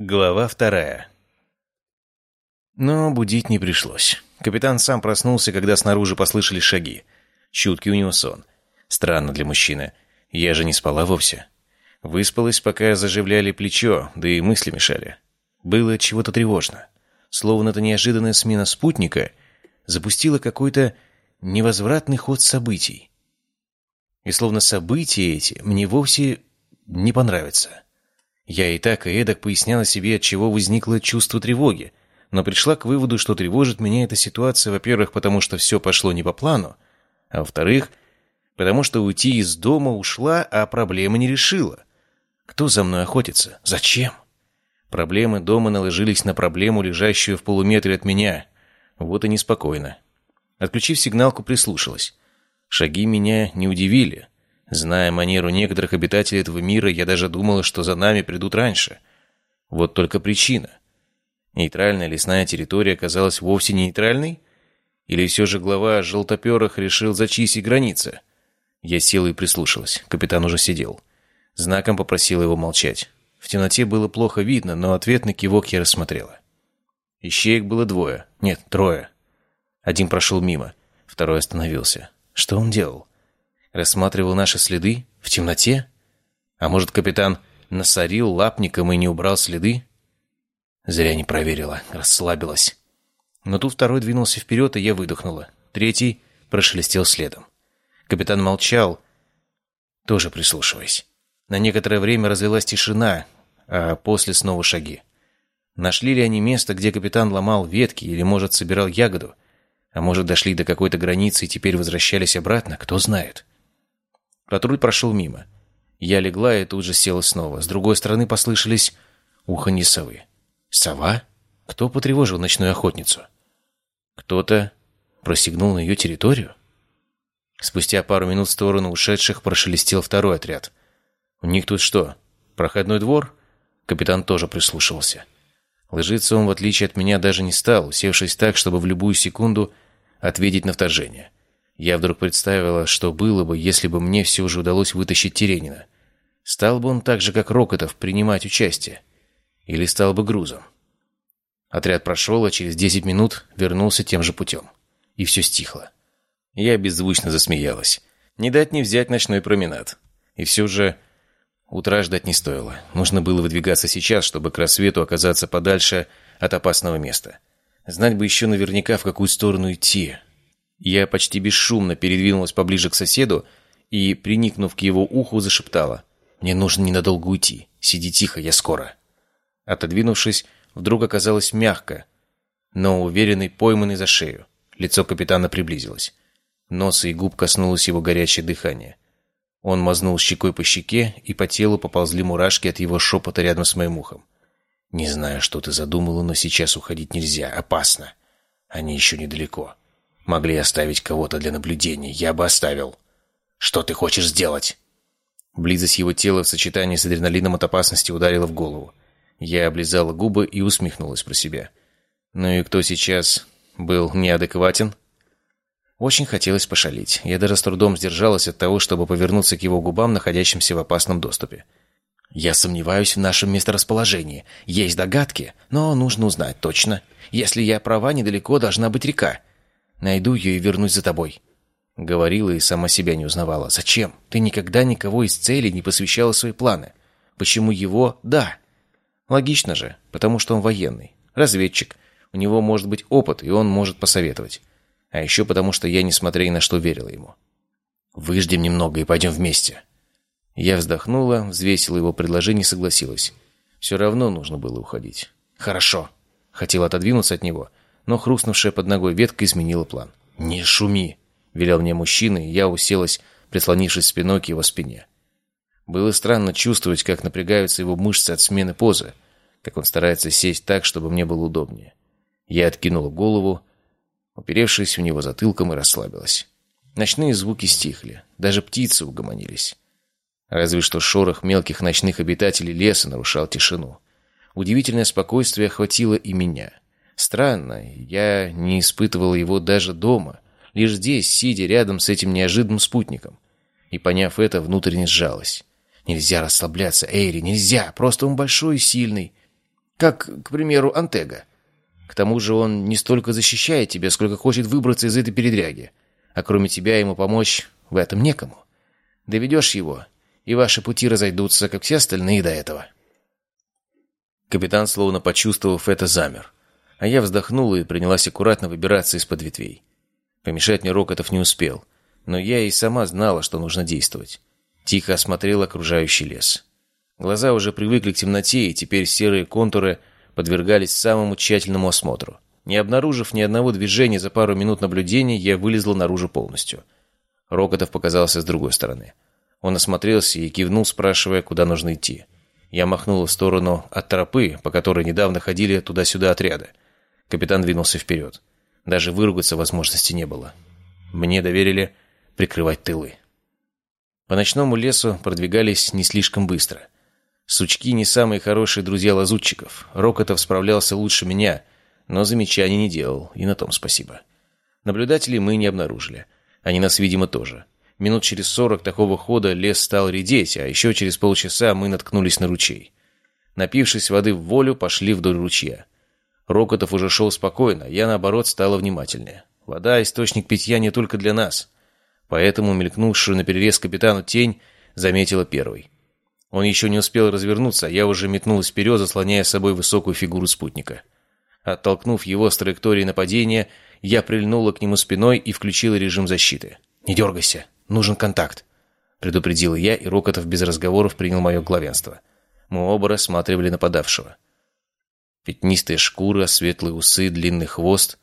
Глава вторая. Но будить не пришлось. Капитан сам проснулся, когда снаружи послышались шаги. Чуткий у него сон. Странно для мужчины. Я же не спала вовсе. Выспалась, пока заживляли плечо, да и мысли мешали. Было чего-то тревожно. Словно эта неожиданная смена спутника запустила какой-то невозвратный ход событий. И словно события эти мне вовсе не понравятся. Я и так, и эдак поясняла себе, от чего возникло чувство тревоги, но пришла к выводу, что тревожит меня эта ситуация, во-первых, потому что все пошло не по плану, а во-вторых, потому что уйти из дома ушла, а проблемы не решила. Кто за мной охотится? Зачем? Проблемы дома наложились на проблему, лежащую в полуметре от меня. Вот и неспокойно. Отключив сигналку, прислушалась. Шаги меня не удивили. Зная манеру некоторых обитателей этого мира, я даже думала, что за нами придут раньше. Вот только причина. Нейтральная лесная территория оказалась вовсе не нейтральной? Или все же глава желтоперых решил зачистить границы? Я села и прислушалась. Капитан уже сидел. Знаком попросила его молчать. В темноте было плохо видно, но ответный кивок я рассмотрела. Ищеек было двое. Нет, трое. Один прошел мимо, второй остановился. Что он делал? Рассматривал наши следы в темноте? А может, капитан насорил лапником и не убрал следы? Зря не проверила, расслабилась. Но тут второй двинулся вперед, и я выдохнула. Третий прошелестел следом. Капитан молчал, тоже прислушиваясь. На некоторое время развелась тишина, а после снова шаги. Нашли ли они место, где капитан ломал ветки или, может, собирал ягоду? А может, дошли до какой-то границы и теперь возвращались обратно? Кто знает. Патруль прошел мимо. Я легла и тут же села снова. С другой стороны послышались уханье совы. Сова? Кто потревожил ночную охотницу? Кто-то просигнул на ее территорию? Спустя пару минут в сторону ушедших прошелестел второй отряд. «У них тут что, проходной двор?» Капитан тоже прислушивался. Ложиться он, в отличие от меня, даже не стал, усевшись так, чтобы в любую секунду ответить на вторжение. Я вдруг представила, что было бы, если бы мне все же удалось вытащить Теренина. Стал бы он так же, как Рокотов, принимать участие? Или стал бы грузом? Отряд прошел, а через десять минут вернулся тем же путем. И все стихло. Я беззвучно засмеялась. Не дать не взять ночной променад. И все же утра ждать не стоило. Нужно было выдвигаться сейчас, чтобы к рассвету оказаться подальше от опасного места. Знать бы еще наверняка, в какую сторону идти. Я почти бесшумно передвинулась поближе к соседу и, приникнув к его уху, зашептала. «Мне нужно ненадолго уйти. Сиди тихо, я скоро». Отодвинувшись, вдруг оказалось мягко, но уверенный, пойманный за шею. Лицо капитана приблизилось. Носа и губ коснулось его горячее дыхание. Он мазнул щекой по щеке, и по телу поползли мурашки от его шепота рядом с моим ухом. «Не знаю, что ты задумала, но сейчас уходить нельзя. Опасно. Они еще недалеко». Могли оставить кого-то для наблюдения. Я бы оставил. Что ты хочешь сделать?» Близость его тела в сочетании с адреналином от опасности ударила в голову. Я облизала губы и усмехнулась про себя. «Ну и кто сейчас был неадекватен?» Очень хотелось пошалить. Я даже с трудом сдержалась от того, чтобы повернуться к его губам, находящимся в опасном доступе. «Я сомневаюсь в нашем месторасположении. Есть догадки, но нужно узнать точно. Если я права, недалеко должна быть река. Найду ее и вернусь за тобой». Говорила и сама себя не узнавала. «Зачем? Ты никогда никого из целей не посвящала свои планы. Почему его — да?» Логично же, потому что он военный, разведчик. У него может быть опыт, и он может посоветовать. А еще потому, что я, несмотря ни на что, верила ему. «Выждем немного и пойдем вместе». Я вздохнула, взвесила его предложение и согласилась. Все равно нужно было уходить. «Хорошо». Хотела отодвинуться от него, но хрустнувшая под ногой ветка изменила план. «Не шуми!» — велел мне мужчина, и я уселась, прислонившись спиной к его спине. Было странно чувствовать, как напрягаются его мышцы от смены позы, как он старается сесть так, чтобы мне было удобнее. Я откинула голову, уперевшись в него затылком, и расслабилась. Ночные звуки стихли, даже птицы угомонились. Разве что шорох мелких ночных обитателей леса нарушал тишину. Удивительное спокойствие охватило и меня. Странно, я не испытывал его даже дома, лишь здесь, сидя рядом с этим неожиданным спутником. И, поняв это, внутренне сжалась. Нельзя расслабляться, Эйри, нельзя, просто он большой и сильный. Как, к примеру, Антега. К тому же он не столько защищает тебя, сколько хочет выбраться из этой передряги. А кроме тебя ему помочь в этом некому. Доведешь его, и ваши пути разойдутся, как все остальные до этого». Капитан, словно почувствовав это, замер. А я вздохнула и принялась аккуратно выбираться из-под ветвей. Помешать мне Рокотов не успел, но я и сама знала, что нужно действовать. Тихо осмотрел окружающий лес. Глаза уже привыкли к темноте, и теперь серые контуры подвергались самому тщательному осмотру. Не обнаружив ни одного движения за пару минут наблюдения, я вылезла наружу полностью. Рокотов показался с другой стороны. Он осмотрелся и кивнул, спрашивая, куда нужно идти. Я махнула в сторону от тропы, по которой недавно ходили туда-сюда отряды. Капитан двинулся вперед. Даже выругаться возможности не было. Мне доверили прикрывать тылы. По ночному лесу продвигались не слишком быстро. Сучки не самые хорошие друзья лазутчиков. Рокотов справлялся лучше меня, но замечаний не делал, и на том спасибо. Наблюдателей мы не обнаружили. Они нас, видимо, тоже. Минут через сорок такого хода лес стал редеть, а еще через полчаса мы наткнулись на ручей. Напившись воды в волю, пошли вдоль ручья. Рокотов уже шел спокойно, я, наоборот, стала внимательнее. Вода — источник питья не только для нас. Поэтому мелькнувшую на перерез капитану тень заметила первой. Он еще не успел развернуться, я уже метнулась вперед, заслоняя собой высокую фигуру спутника. Оттолкнув его с траектории нападения, я прильнула к нему спиной и включила режим защиты. «Не дергайся!» Нужен контакт», — предупредил я, и Рокотов без разговоров принял мое главенство. Мы оба рассматривали нападавшего. Пятнистая шкура, светлые усы, длинный хвост,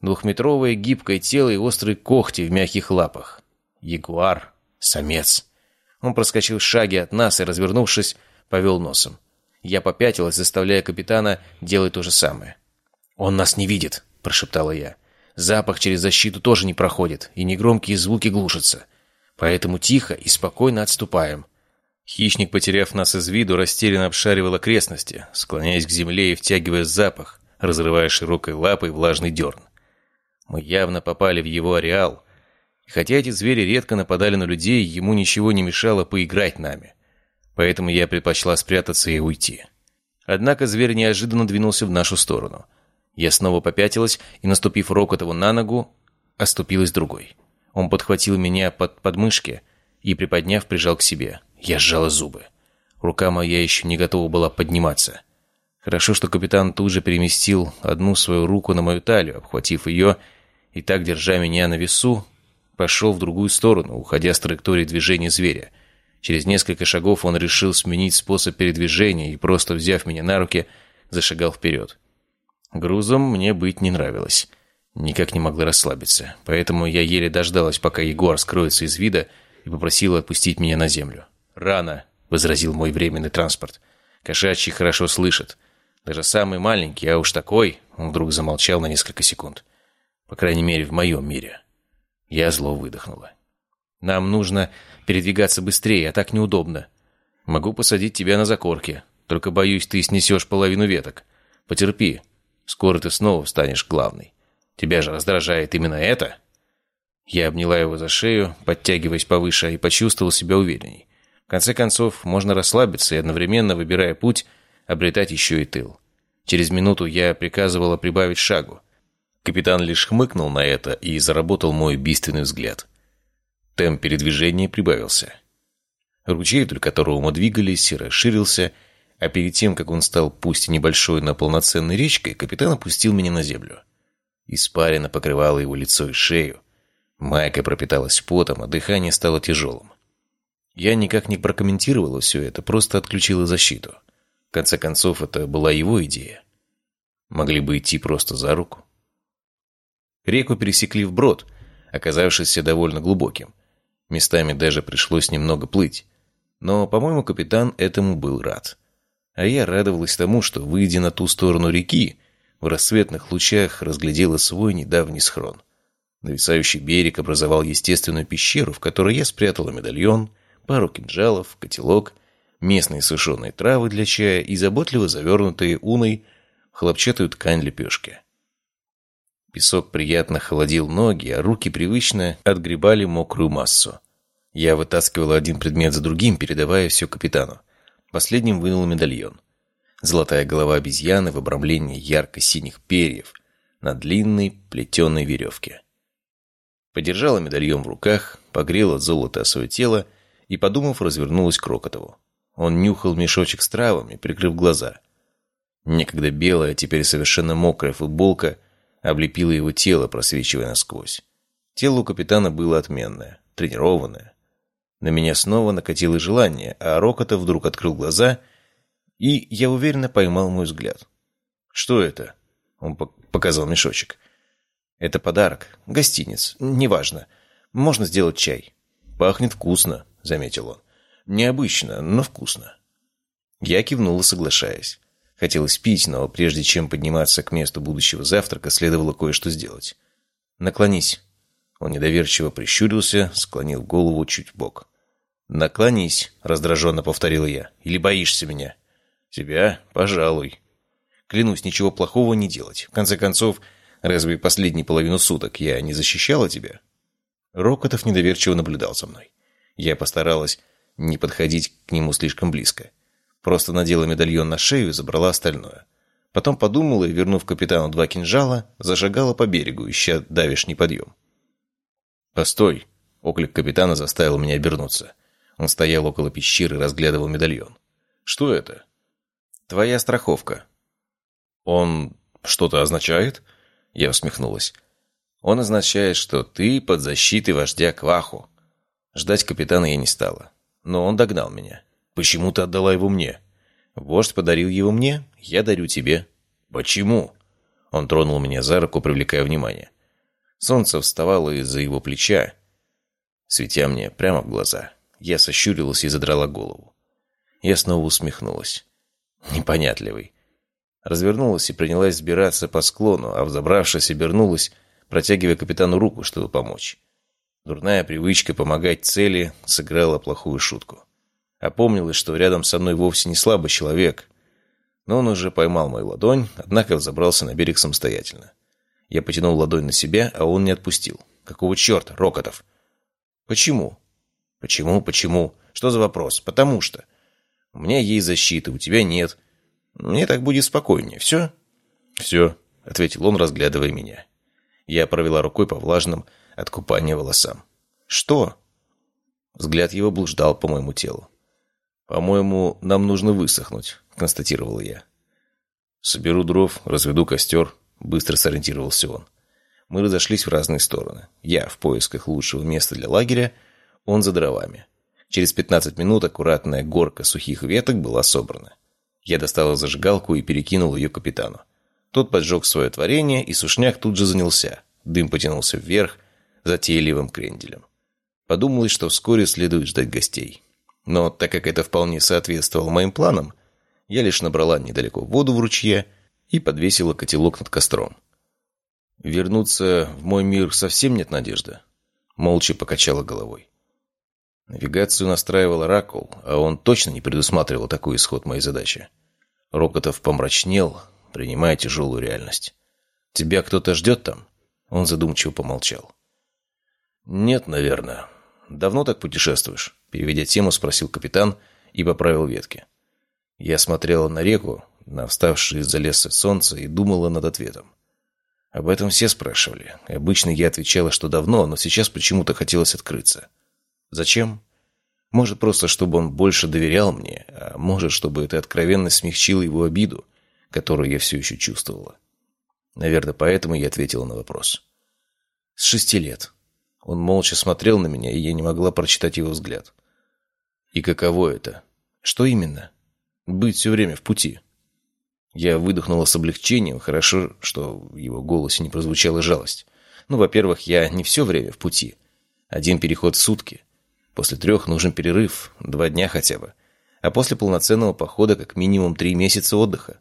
двухметровое гибкое тело и острые когти в мягких лапах. Ягуар, самец. Он проскочил шаги от нас и, развернувшись, повел носом. Я попятилась, заставляя капитана делать то же самое. «Он нас не видит», — прошептала я. «Запах через защиту тоже не проходит, и негромкие звуки глушатся. Поэтому тихо и спокойно отступаем. Хищник, потеряв нас из виду, растерянно обшаривал окрестности, склоняясь к земле и втягивая запах, разрывая широкой лапой влажный дерн. Мы явно попали в его ареал. Хотя эти звери редко нападали на людей, ему ничего не мешало поиграть нами. Поэтому я предпочла спрятаться и уйти. Однако зверь неожиданно двинулся в нашу сторону. Я снова попятилась и, наступив Рокотову на ногу, оступилась другой. Он подхватил меня под подмышки и, приподняв, прижал к себе. Я сжала зубы. Рука моя еще не готова была подниматься. Хорошо, что капитан тут же переместил одну свою руку на мою талию, обхватив ее, и так, держа меня на весу, пошел в другую сторону, уходя с траектории движения зверя. Через несколько шагов он решил сменить способ передвижения и, просто взяв меня на руки, зашагал вперед. Грузом мне быть не нравилось. Никак не могла расслабиться, поэтому я еле дождалась, пока Егор скроется из вида, и попросила отпустить меня на землю. «Рано», — возразил мой временный транспорт. «Кошачий хорошо слышит. Даже самый маленький, а уж такой...» Он вдруг замолчал на несколько секунд. «По крайней мере, в моем мире». Я зло выдохнула. «Нам нужно передвигаться быстрее, а так неудобно. Могу посадить тебя на закорке, только, боюсь, ты снесешь половину веток. Потерпи, скоро ты снова станешь главной». Тебя же раздражает именно это?» Я обняла его за шею, подтягиваясь повыше, и почувствовал себя уверенней. Конце концов, можно расслабиться и одновременно, выбирая путь, обретать еще и тыл. Через минуту я приказывала прибавить шагу. Капитан лишь хмыкнул на это и заработал мой убийственный взгляд. Темп передвижения прибавился. Ручей, вдоль которого мы двигались, расширился, а перед тем, как он стал пусть и небольшой, но полноценной речкой, капитан опустил меня на землю. Испарина покрывала его лицо и шею. Майка пропиталась потом, а дыхание стало тяжелым. Я никак не прокомментировала все это, просто отключила защиту. В конце концов, это была его идея. Могли бы идти просто за руку. Реку пересекли вброд, оказавшийся довольно глубоким. Местами даже пришлось немного плыть. Но, по-моему, капитан этому был рад. А я радовалась тому, что, выйдя на ту сторону реки, в рассветных лучах разглядела свой недавний схрон. Нависающий берег образовал естественную пещеру, в которой я спрятала медальон, пару кинжалов, котелок, местные сушеные травы для чая и заботливо завернутые уной хлопчатую ткань лепешки. Песок приятно холодил ноги, а руки привычно отгребали мокрую массу. Я вытаскивала один предмет за другим, передавая все капитану. Последним вынул медальон. Золотая голова обезьяны в обрамлении ярко-синих перьев на длинной плетеной веревке. Подержала медальон в руках, погрела золото свое тело и, подумав, развернулась к Рокотову. Он нюхал мешочек с травами, прикрыв глаза. Некогда белая, теперь совершенно мокрая футболка облепила его тело, просвечивая насквозь. Тело у капитана было отменное, тренированное. На меня снова накатило желание, а Рокотов вдруг открыл глаза, и я уверенно поймал мой взгляд. «Что это?» — он показал мешочек. «Это подарок. Гостиниц. Неважно. Можно сделать чай». «Пахнет вкусно», — заметил он. «Необычно, но вкусно». Я кивнула, соглашаясь. Хотелось пить, но прежде чем подниматься к месту будущего завтрака, следовало кое-что сделать. «Наклонись». Он недоверчиво прищурился, склонил голову чуть в бок. «Наклонись», — раздраженно повторил я. «Или боишься меня?» «Тебя? Пожалуй». «Клянусь, ничего плохого не делать. В конце концов, Разве последние половину суток я не защищала тебя?» Рокотов недоверчиво наблюдал за мной. Я постаралась не подходить к нему слишком близко. Просто надела медальон на шею и забрала остальное. Потом подумала и, вернув капитану два кинжала, зажигала по берегу, ища давишний подъем. «Постой!» — оклик капитана заставил меня обернуться. Он стоял около пещеры и разглядывал медальон. «Что это?» «Твоя страховка». «Он что-то означает?» Я усмехнулась. Он означает, что ты под защитой вождя Кваху. Ждать капитана я не стала. Но он догнал меня. Почему ты отдала его мне? Вождь подарил его мне, я дарю тебе. Почему? Он тронул меня за руку, привлекая внимание. Солнце вставало из-за его плеча, светя мне прямо в глаза. Я сощурилась и задрала голову. Я снова усмехнулась. Непонятливый. Развернулась и принялась сбираться по склону, а взобравшись, обернулась, протягивая капитану руку, чтобы помочь. Дурная привычка помогать цели сыграла плохую шутку. Опомнилась, что рядом со мной вовсе не слабый человек. Но он уже поймал мою ладонь, однако взобрался на берег самостоятельно. Я потянул ладонь на себя, а он не отпустил. Какого черта, Рокотов? Почему? Почему, почему? Что за вопрос? Потому что. У меня есть защита, у тебя нет. Мне так будет спокойнее. Все?» «Все», — ответил он, разглядывая меня. Я провела рукой по влажным от купания волосам. «Что?» Взгляд его блуждал по моему телу. «По-моему, нам нужно высохнуть», — констатировал я. «Соберу дров, разведу костер», — быстро сориентировался он. Мы разошлись в разные стороны. Я в поисках лучшего места для лагеря, он за дровами. Через пятнадцать минут аккуратная горка сухих веток была собрана. Я достала зажигалку и перекинул ее капитану. Тот поджег свое творение, и сушняк тут же занялся. Дым потянулся вверх, затейливым кренделем. Подумалось, что вскоре следует ждать гостей. Но так как это вполне соответствовало моим планам, я лишь набрала недалеко воду в ручье и подвесила котелок над костром. Вернуться в мой мир совсем нет надежды. Молча покачала головой. Навигацию настраивал Оракул, а он точно не предусматривал такой исход моей задачи. Рокотов помрачнел, принимая тяжелую реальность. «Тебя кто-то ждет там?» Он задумчиво помолчал. «Нет, наверное. Давно так путешествуешь?» Переведя тему, спросил капитан и поправил ветки. Я смотрела на реку, на вставшее из-за леса солнце и думала над ответом. Об этом все спрашивали. Обычно я отвечала, что давно, но сейчас почему-то хотелось открыться. Зачем? Может, просто чтобы он больше доверял мне, а может, чтобы эта откровенность смягчила его обиду, которую я все еще чувствовала. Наверное, поэтому я ответила на вопрос. С шести лет. Он молча смотрел на меня, и я не могла прочитать его взгляд. И каково это? Что именно? Быть все время в пути. Я выдохнула с облегчением. Хорошо, что в его голосе не прозвучала жалость. Ну, во-первых, я не все время в пути. Один переход в сутки — После трех нужен перерыв, два дня хотя бы. А после полноценного похода как минимум три месяца отдыха.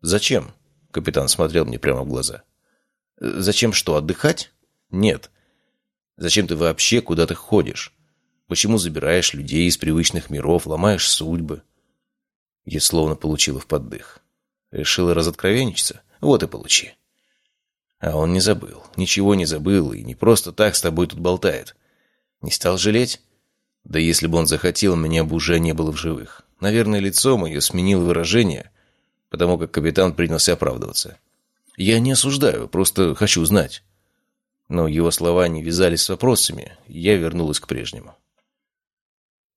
«Зачем?» — капитан смотрел мне прямо в глаза. «Зачем что, отдыхать?» «Нет. Зачем ты вообще куда-то ходишь? Почему забираешь людей из привычных миров, ломаешь судьбы?» Я словно получила в поддых. Решила разоткровенничаться? Вот и получи. А он не забыл, ничего не забыл, и не просто так с тобой тут болтает. Не стал жалеть? Да если бы он захотел, меня бы уже не было в живых. Наверное, лицо мое сменило выражение. потому как капитан принялся оправдываться. «Я не осуждаю, просто хочу знать». Но его слова не вязались с вопросами, я вернулась к прежнему.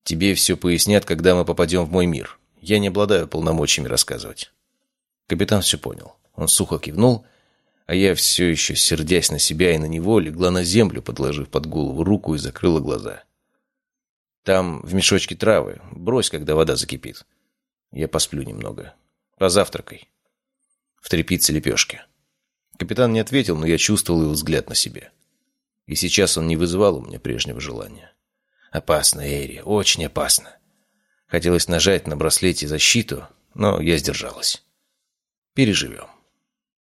«Тебе все пояснят, когда мы попадем в мой мир. Я не обладаю полномочиями рассказывать». Капитан все понял. Он сухо кивнул, а я все еще, сердясь на себя и на него, легла на землю, подложив под голову руку и закрыла глаза. «Там в мешочке травы. Брось, когда вода закипит. Я посплю немного. Позавтракай. В трепице лепешки». Капитан не ответил, но я чувствовал его взгляд на себе. И сейчас он не вызывал у меня прежнего желания. Опасно, Эйри, очень опасно. Хотелось нажать на браслете защиту, но я сдержалась. Переживем.